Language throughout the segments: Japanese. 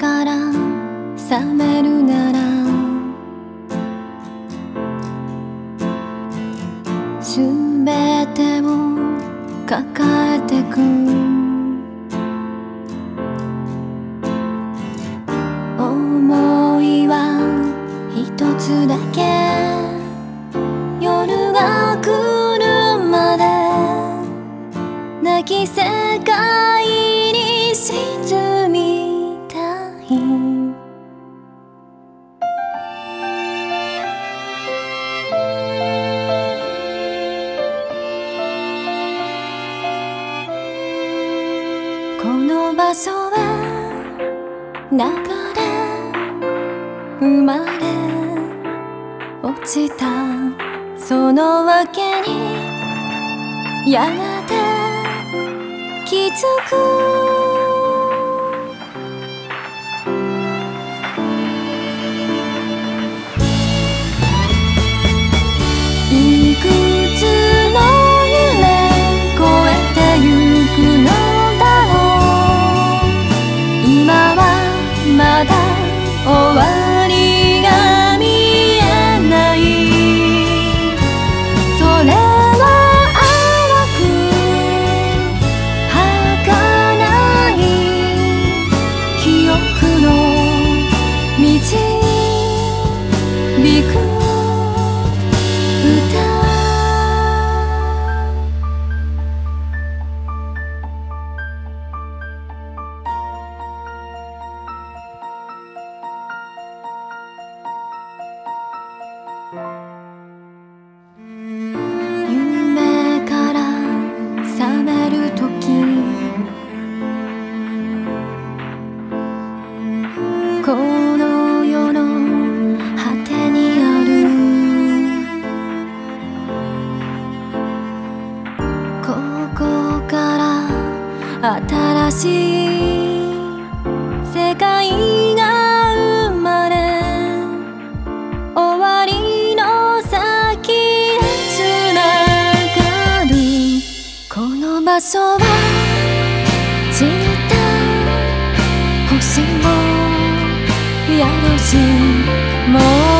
から覚めるならすべてを抱えてく。思いは一つだけ。夜が来るまで泣き世界に沈み流れ生まれ落ちたそのわけにやがて気づくく歌し世界が生まれ終わりの先へつながるこの場所は散った星を宿しもう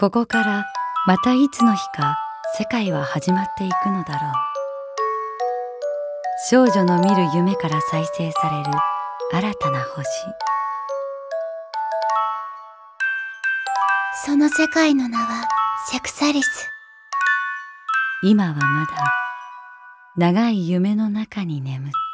ここからまたいつの日か世界は始まっていくのだろう。少女の見る夢から再生される新たな星。その世界の名はセクサリス。今はまだ長い夢の中に眠って